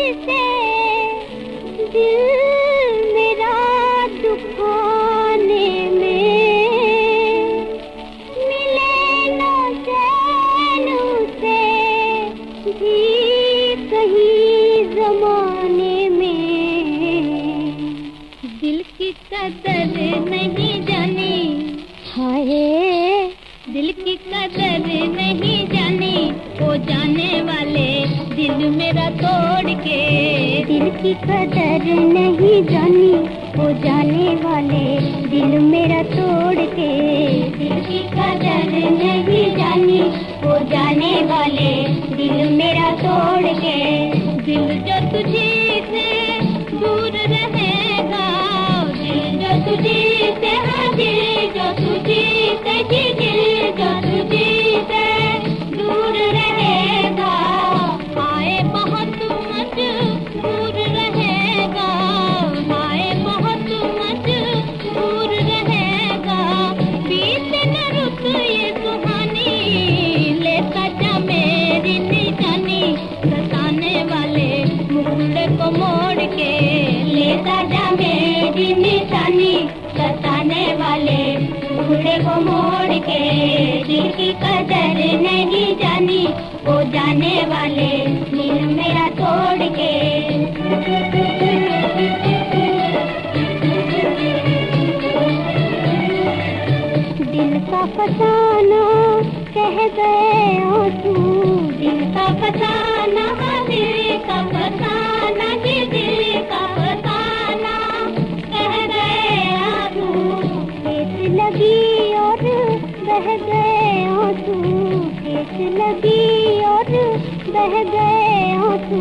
तुझसे दिल मेरा दुखाने में मिले ना चैन उसे कहीं जमाने में। दिल की कदर नहीं जाने। हाय। दिल की कदर नहीं जाने। वो जाने वाले दिल मेरा तो दिल की कदर नहीं जानी, वो जाने वाले दिल मेरा तोड़ के। दिल की कदर नहीं जानी, वो जाने वाले दिल मेरा तोड़ के। दिल जो तुझे लेता जा मेरी निशानी सताने वाले मुकुंड को मोड़ के दिल कदर नहीं जानी, वो जाने वाले दिल मेरा तोड़ के। दिल का फसाना कह गए आँसू दिल का फसाना बह गए आँसू ठेस लगी और बह गए आँसू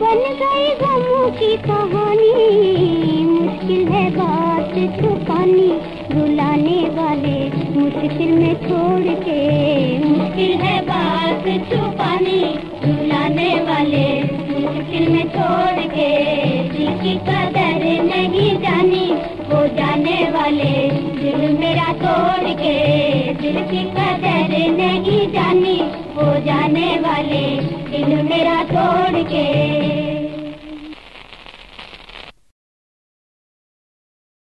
बन गई गमों की कहानी, मुश्किल है बात छुपानी। रुलाने वाले मुश्किल में छोड़ के, मुश्किल है बात छुपानी। रुलाने वाले मुश्किल में छोड़ के दिल की कदर नहीं जानी। वो जाने वाले दिल मेरा तोड़ के, दिल की कदर नहीं जानी, वो जाने वाले, दिल मेरा तोड़ के।